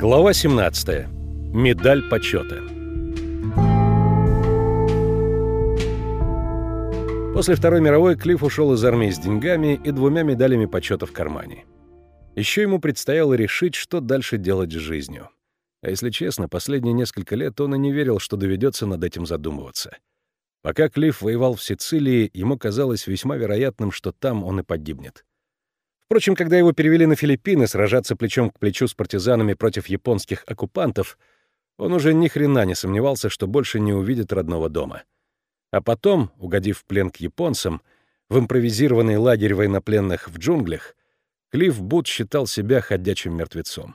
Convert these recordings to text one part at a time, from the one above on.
Глава 17. Медаль почета. После Второй мировой Клифф ушел из армии с деньгами и двумя медалями почета в кармане. Еще ему предстояло решить, что дальше делать с жизнью. А если честно, последние несколько лет он и не верил, что доведется над этим задумываться. Пока Клифф воевал в Сицилии, ему казалось весьма вероятным, что там он и погибнет. Впрочем, когда его перевели на Филиппины сражаться плечом к плечу с партизанами против японских оккупантов, он уже ни хрена не сомневался, что больше не увидит родного дома. А потом, угодив в плен к японцам, в импровизированный лагерь военнопленных в джунглях, Клифф Бут считал себя ходячим мертвецом.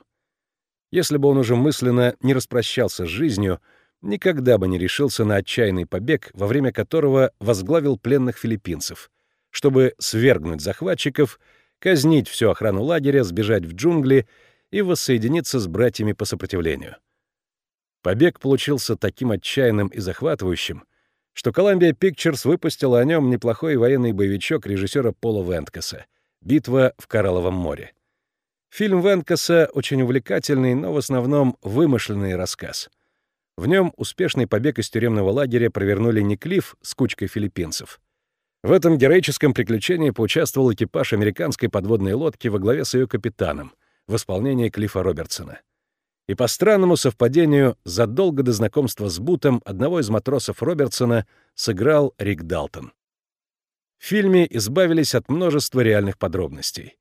Если бы он уже мысленно не распрощался с жизнью, никогда бы не решился на отчаянный побег, во время которого возглавил пленных филиппинцев, чтобы свергнуть захватчиков — казнить всю охрану лагеря, сбежать в джунгли и воссоединиться с братьями по сопротивлению. Побег получился таким отчаянным и захватывающим, что Columbia Pictures выпустила о нем неплохой военный боевичок режиссера Пола Венткаса «Битва в Коралловом море». Фильм Венткаса очень увлекательный, но в основном вымышленный рассказ. В нем успешный побег из тюремного лагеря провернули не Клифф с кучкой филиппинцев, в этом героическом приключении поучаствовал экипаж американской подводной лодки во главе с ее капитаном в исполнении Клиффа Робертсона. И по странному совпадению, задолго до знакомства с Бутом одного из матросов Робертсона сыграл Рик Далтон. В фильме избавились от множества реальных подробностей.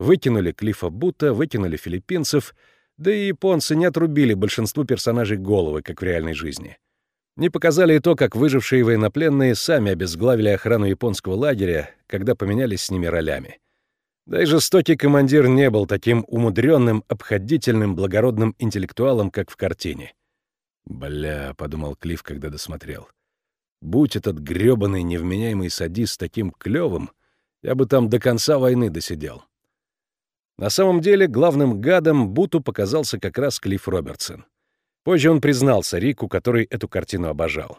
Выкинули Клиффа Бута, выкинули филиппинцев, да и японцы не отрубили большинству персонажей головы, как в реальной жизни. Не показали и то, как выжившие военнопленные сами обезглавили охрану японского лагеря, когда поменялись с ними ролями. Да и жестокий командир не был таким умудренным, обходительным, благородным интеллектуалом, как в картине. «Бля», — подумал Клифф, когда досмотрел. «Будь этот грёбаный невменяемый садист таким клёвым, я бы там до конца войны досидел». На самом деле главным гадом Буту показался как раз Клифф Робертсон. Позже он признался Рику, который эту картину обожал.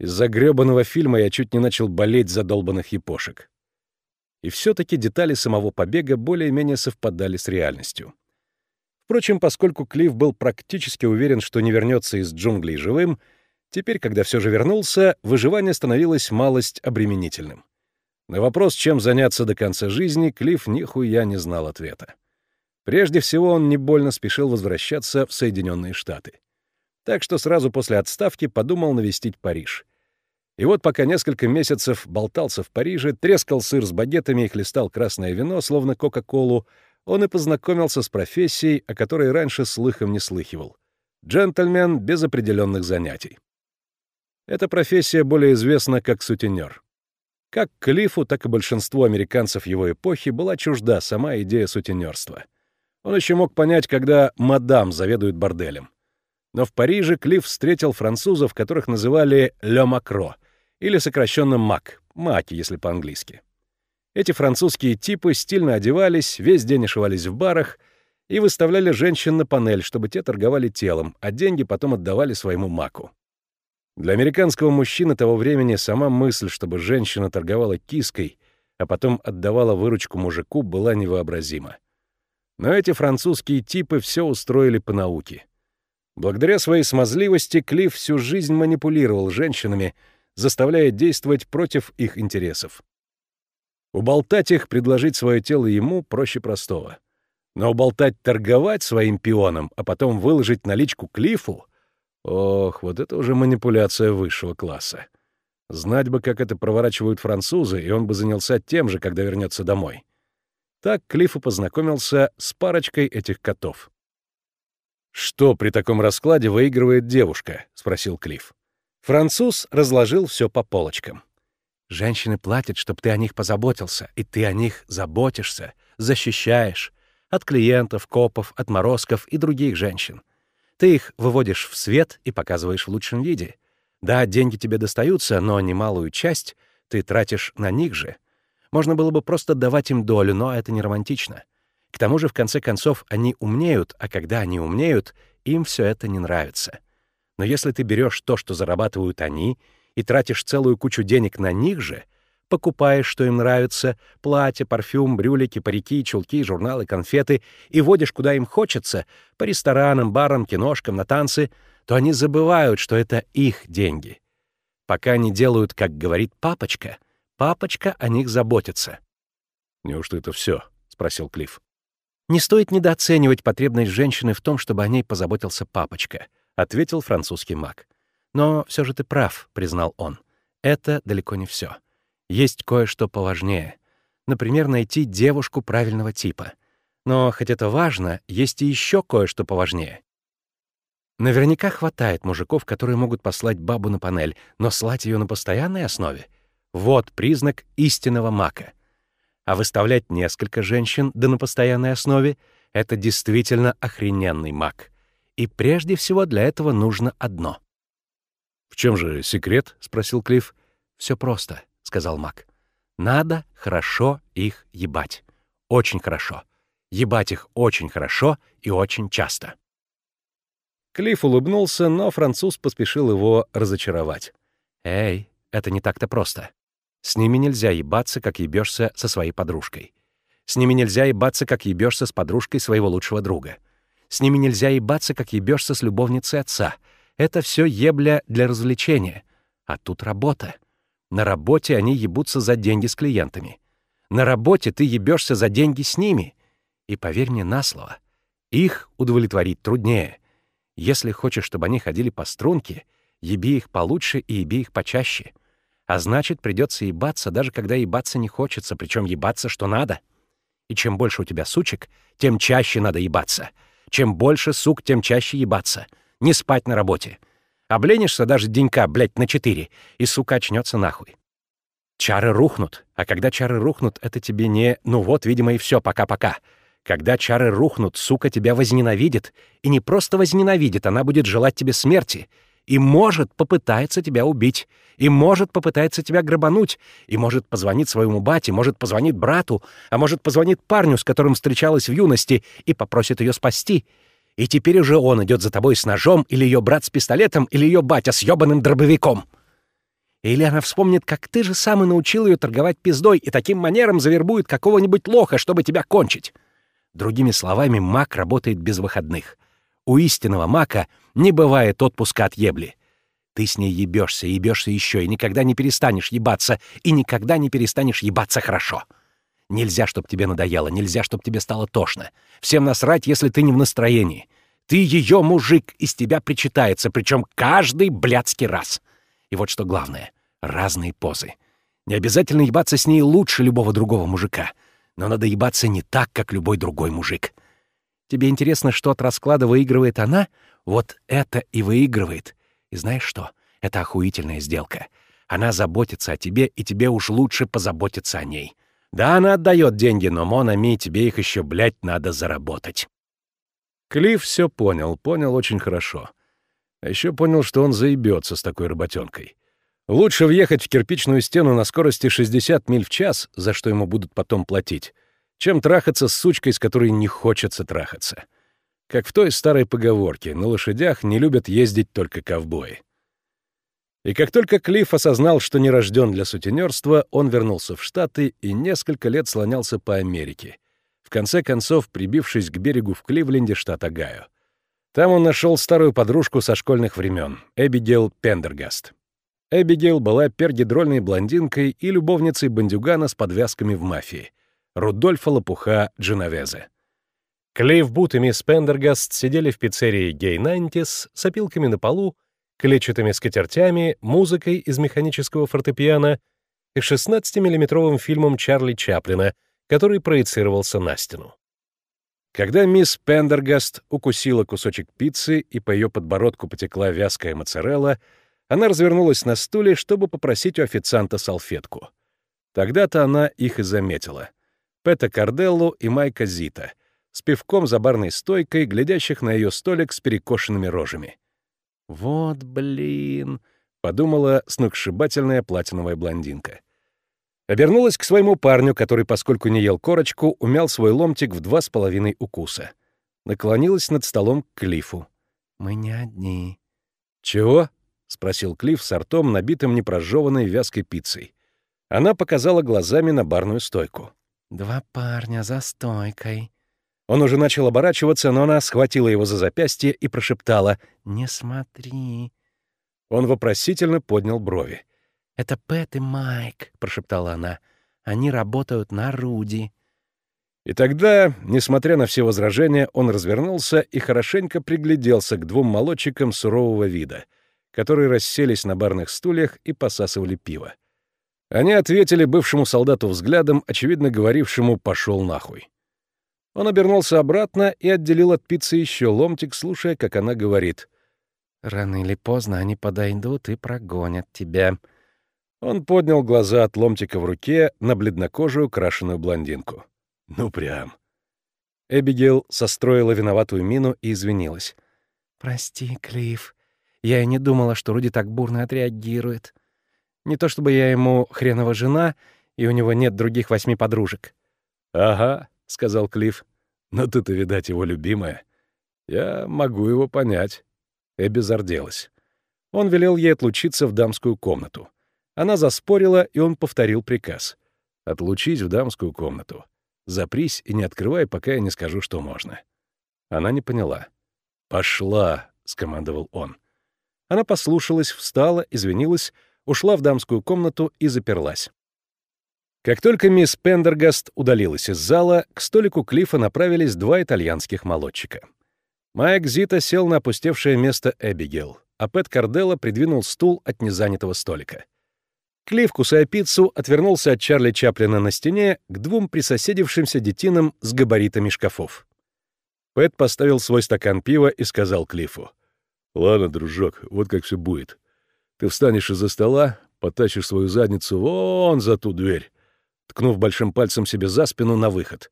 Из-за грёбаного фильма я чуть не начал болеть за долбанных япошек. И все-таки детали самого побега более-менее совпадали с реальностью. Впрочем, поскольку Клифф был практически уверен, что не вернется из джунглей живым, теперь, когда все же вернулся, выживание становилось малость обременительным. На вопрос, чем заняться до конца жизни, Клифф нихуя не знал ответа. Прежде всего, он не больно спешил возвращаться в Соединенные Штаты так что сразу после отставки подумал навестить Париж. И вот пока несколько месяцев болтался в Париже, трескал сыр с багетами и хлестал красное вино, словно Кока-Колу, он и познакомился с профессией, о которой раньше слыхом не слыхивал. Джентльмен без определенных занятий. Эта профессия более известна как сутенер. Как Клиффу, так и большинству американцев его эпохи была чужда сама идея сутенерства. Он еще мог понять, когда мадам заведует борделем. Но в Париже Клифф встретил французов, которых называли «ле макро», или сокращенно «мак», «маки», если по-английски. Эти французские типы стильно одевались, весь день ошивались в барах и выставляли женщин на панель, чтобы те торговали телом, а деньги потом отдавали своему маку. Для американского мужчины того времени сама мысль, чтобы женщина торговала киской, а потом отдавала выручку мужику, была невообразима. Но эти французские типы все устроили по науке — Благодаря своей смазливости Клифф всю жизнь манипулировал женщинами, заставляя действовать против их интересов. Уболтать их предложить свое тело ему проще простого. Но уболтать торговать своим пионом, а потом выложить наличку Клиффу — ох, вот это уже манипуляция высшего класса. Знать бы, как это проворачивают французы, и он бы занялся тем же, когда вернется домой. Так Клиффу познакомился с парочкой этих котов. «Что при таком раскладе выигрывает девушка?» — спросил Клифф. Француз разложил все по полочкам. «Женщины платят, чтобы ты о них позаботился, и ты о них заботишься, защищаешь. От клиентов, копов, отморозков и других женщин. Ты их выводишь в свет и показываешь в лучшем виде. Да, деньги тебе достаются, но немалую часть ты тратишь на них же. Можно было бы просто давать им долю, но это не романтично. К тому же, в конце концов, они умнеют, а когда они умнеют, им все это не нравится. Но если ты берешь то, что зарабатывают они, и тратишь целую кучу денег на них же, покупаешь, что им нравится, платье, парфюм, брюлики, парики, чулки, журналы, конфеты, и водишь, куда им хочется, по ресторанам, барам, киношкам, на танцы, то они забывают, что это их деньги. Пока они делают, как говорит папочка, папочка о них заботится. «Неужто это все? спросил Клифф. «Не стоит недооценивать потребность женщины в том, чтобы о ней позаботился папочка», — ответил французский маг. «Но все же ты прав», — признал он. «Это далеко не все. Есть кое-что поважнее. Например, найти девушку правильного типа. Но, хоть это важно, есть и еще кое-что поважнее. Наверняка хватает мужиков, которые могут послать бабу на панель, но слать ее на постоянной основе — вот признак истинного мака. А выставлять несколько женщин, да на постоянной основе — это действительно охрененный маг. И прежде всего для этого нужно одно. «В чем же секрет?» — спросил Клифф. Все просто», — сказал маг. «Надо хорошо их ебать. Очень хорошо. Ебать их очень хорошо и очень часто». Клифф улыбнулся, но француз поспешил его разочаровать. «Эй, это не так-то просто. С ними нельзя ебаться, как ебешься со своей подружкой. С ними нельзя ебаться, как ебешься с подружкой своего лучшего друга. С ними нельзя ебаться, как ебешься с любовницей отца. Это все ебля для развлечения. А тут работа. На работе они ебутся за деньги с клиентами. На работе ты ебешься за деньги с ними. И поверь мне на слово, их удовлетворить труднее. Если хочешь, чтобы они ходили по струнке, еби их получше и еби их почаще — а значит, придется ебаться, даже когда ебаться не хочется, причем ебаться, что надо. И чем больше у тебя сучек, тем чаще надо ебаться. Чем больше сук, тем чаще ебаться. Не спать на работе. Обленишься даже денька, блядь, на четыре, и сука очнется нахуй. Чары рухнут, а когда чары рухнут, это тебе не «ну вот, видимо, и все, пока-пока». Когда чары рухнут, сука тебя возненавидит, и не просто возненавидит, она будет желать тебе смерти — и может попытается тебя убить, и может попытается тебя грабануть, и может позвонить своему бате, может позвонит брату, а может позвонит парню, с которым встречалась в юности, и попросит ее спасти. И теперь уже он идет за тобой с ножом, или ее брат с пистолетом, или ее батя с ёбаным дробовиком. Или она вспомнит, как ты же сам и научил ее торговать пиздой, и таким манером завербует какого-нибудь лоха, чтобы тебя кончить. Другими словами, маг работает без выходных. У истинного мака не бывает отпуска от ебли. Ты с ней ебешься, ебешься еще, и никогда не перестанешь ебаться, и никогда не перестанешь ебаться хорошо. Нельзя, чтоб тебе надоело, нельзя, чтоб тебе стало тошно. Всем насрать, если ты не в настроении. Ты ее мужик, из тебя причитается, причем каждый блядский раз. И вот что главное — разные позы. Не обязательно ебаться с ней лучше любого другого мужика, но надо ебаться не так, как любой другой мужик — Тебе интересно, что от расклада выигрывает она? Вот это и выигрывает. И знаешь что? Это охуительная сделка. Она заботится о тебе, и тебе уж лучше позаботиться о ней. Да, она отдает деньги, но, Монами, тебе их еще, блядь, надо заработать. Клифф все понял, понял очень хорошо. А еще понял, что он заебется с такой работенкой. Лучше въехать в кирпичную стену на скорости 60 миль в час, за что ему будут потом платить, чем трахаться с сучкой, с которой не хочется трахаться. Как в той старой поговорке, на лошадях не любят ездить только ковбои. И как только Клифф осознал, что не рожден для сутенерства, он вернулся в Штаты и несколько лет слонялся по Америке, в конце концов прибившись к берегу в Кливленде, штат Огайо. Там он нашел старую подружку со школьных времен, Эбигейл Пендергаст. Эбигейл была пергидрольной блондинкой и любовницей бандюгана с подвязками в мафии, Рудольфа Лопуха Дженовезе. Клейв Бут и мисс Пендергаст сидели в пиццерии Гей Нантис с опилками на полу, клетчатыми скатертями, музыкой из механического фортепиано и 16-миллиметровым фильмом Чарли Чаплина, который проецировался на стену. Когда мисс Пендергаст укусила кусочек пиццы и по ее подбородку потекла вязкая моцарелла, она развернулась на стуле, чтобы попросить у официанта салфетку. Тогда-то она их и заметила. Пэта Карделлу и Майка Зита, с пивком за барной стойкой, глядящих на ее столик с перекошенными рожами. «Вот блин», — подумала сногсшибательная платиновая блондинка. Обернулась к своему парню, который, поскольку не ел корочку, умял свой ломтик в два с половиной укуса. Наклонилась над столом к Клифу. «Мы не одни». «Чего?» — спросил Клифф с ртом, набитым непрожеванной вязкой пиццей. Она показала глазами на барную стойку. «Два парня за стойкой». Он уже начал оборачиваться, но она схватила его за запястье и прошептала «Не смотри». Он вопросительно поднял брови. «Это Пэт и Майк», — прошептала она. «Они работают на Руди». И тогда, несмотря на все возражения, он развернулся и хорошенько пригляделся к двум молодчикам сурового вида, которые расселись на барных стульях и посасывали пиво. Они ответили бывшему солдату взглядом, очевидно говорившему «пошел нахуй». Он обернулся обратно и отделил от пиццы еще ломтик, слушая, как она говорит. «Рано или поздно они подойдут и прогонят тебя». Он поднял глаза от ломтика в руке на бледнокожую крашеную блондинку. «Ну прям». Эбигейл состроила виноватую мину и извинилась. «Прости, Клифф. Я и не думала, что Руди так бурно отреагирует. Не то чтобы я ему хренова жена, и у него нет других восьми подружек». «Ага», — сказал Клифф. «Но ты-то, видать, его любимая. Я могу его понять». Эбби зарделась. Он велел ей отлучиться в дамскую комнату. Она заспорила, и он повторил приказ. «Отлучись в дамскую комнату. Запрись и не открывай, пока я не скажу, что можно». Она не поняла. «Пошла», — скомандовал он. Она послушалась, встала, извинилась, ушла в дамскую комнату и заперлась. Как только мисс Пендергаст удалилась из зала, к столику Клиффа направились два итальянских молодчика. Майк Зита сел на опустевшее место Эбигейл, а Пэт Карделла придвинул стул от незанятого столика. Клифф, кусая пиццу, отвернулся от Чарли Чаплина на стене к двум присоседившимся детинам с габаритами шкафов. Пэт поставил свой стакан пива и сказал Клиффу. «Ладно, дружок, вот как все будет. Ты встанешь из-за стола, потащишь свою задницу вон за ту дверь, ткнув большим пальцем себе за спину на выход.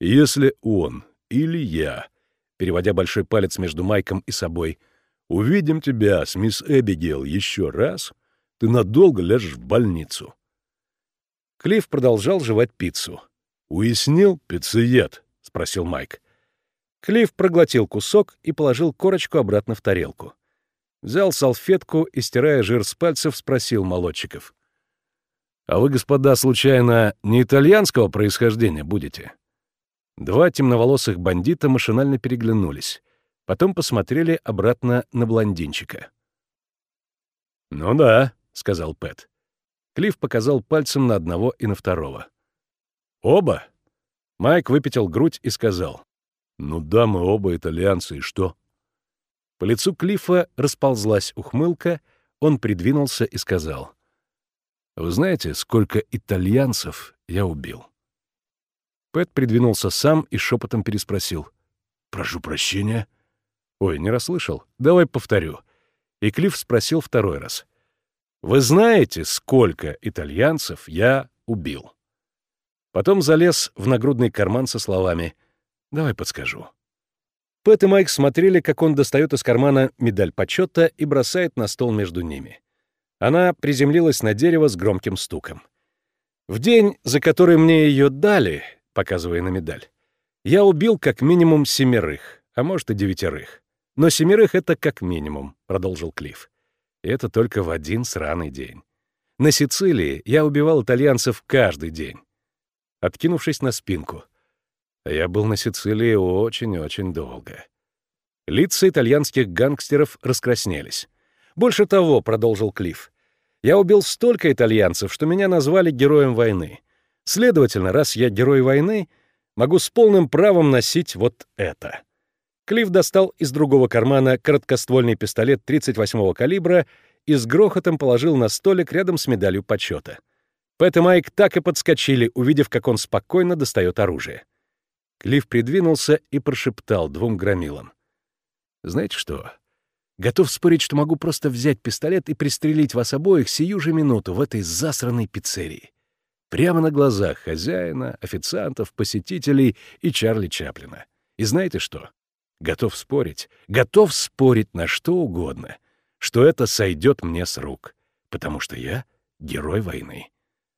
Если он или я, переводя большой палец между Майком и собой, увидим тебя с мисс Эбигейл еще раз, ты надолго ляжешь в больницу. Клифф продолжал жевать пиццу. «Уяснил, пиццеед?» — спросил Майк. Клифф проглотил кусок и положил корочку обратно в тарелку. Взял салфетку и, стирая жир с пальцев, спросил молодчиков. «А вы, господа, случайно не итальянского происхождения будете?» Два темноволосых бандита машинально переглянулись, потом посмотрели обратно на блондинчика. «Ну да», — сказал Пэт. Клифф показал пальцем на одного и на второго. «Оба?» Майк выпятил грудь и сказал. «Ну да, мы оба итальянцы, и что?» По лицу Клиффа расползлась ухмылка, он придвинулся и сказал. «Вы знаете, сколько итальянцев я убил?» Пэт придвинулся сам и шепотом переспросил. «Прошу прощения». «Ой, не расслышал. Давай повторю». И Клифф спросил второй раз. «Вы знаете, сколько итальянцев я убил?» Потом залез в нагрудный карман со словами «Давай подскажу». Пэт и Майк смотрели, как он достает из кармана медаль почета и бросает на стол между ними. Она приземлилась на дерево с громким стуком. В день, за который мне ее дали, показывая на медаль, я убил как минимум семерых, а может и девятерых. Но семерых — это как минимум, — продолжил Клифф. И это только в один сраный день. На Сицилии я убивал итальянцев каждый день. Откинувшись на спинку, я был на Сицилии очень-очень долго. Лица итальянских гангстеров раскраснелись. Больше того, — продолжил Клифф, — я убил столько итальянцев, что меня назвали героем войны. Следовательно, раз я герой войны, могу с полным правом носить вот это. Клифф достал из другого кармана короткоствольный пистолет 38-го калибра и с грохотом положил на столик рядом с медалью почета. Пэт и Майк так и подскочили, увидев, как он спокойно достает оружие. Клифф придвинулся и прошептал двум громилам. «Знаете что? Готов спорить, что могу просто взять пистолет и пристрелить вас обоих сию же минуту в этой засранной пиццерии. Прямо на глазах хозяина, официантов, посетителей и Чарли Чаплина. И знаете что? Готов спорить, готов спорить на что угодно, что это сойдет мне с рук, потому что я герой войны.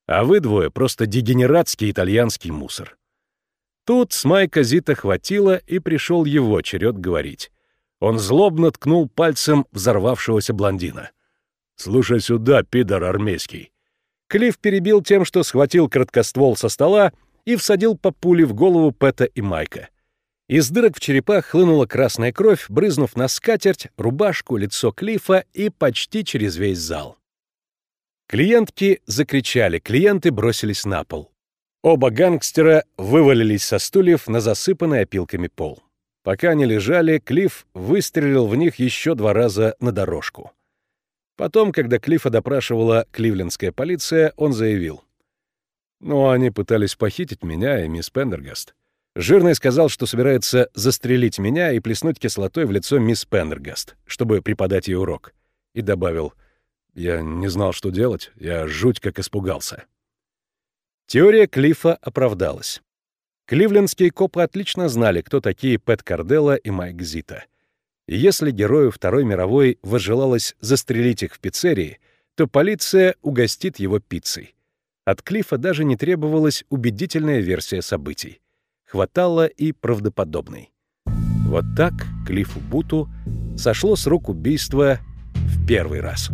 А вы двое просто дегенератский итальянский мусор. Тут с Майка Зита хватило, и пришел его черед говорить. Он злобно ткнул пальцем взорвавшегося блондина. «Слушай сюда, пидор армейский. Клифф перебил тем, что схватил краткоствол со стола и всадил по пуле в голову Пэта и Майка. Из дырок в черепах хлынула красная кровь, брызнув на скатерть, рубашку, лицо Клифа и почти через весь зал. Клиентки закричали, клиенты бросились на пол. Оба гангстера вывалились со стульев на засыпанный опилками пол. Пока они лежали, Клифф выстрелил в них еще два раза на дорожку. Потом, когда Клиффа допрашивала кливлендская полиция, он заявил. «Ну, они пытались похитить меня и мисс Пендергаст. Жирный сказал, что собирается застрелить меня и плеснуть кислотой в лицо мисс Пендергаст, чтобы преподать ей урок. И добавил, «Я не знал, что делать, я жуть как испугался». Теория Клиффа оправдалась. Кливлендские копы отлично знали, кто такие Пэт Карделла и Майк Зита. И если герою Второй мировой возжелалось застрелить их в пиццерии, то полиция угостит его пиццей. От Клиффа даже не требовалась убедительная версия событий. Хватало и правдоподобной. Вот так Клиффу Буту сошло с рук убийства в первый раз.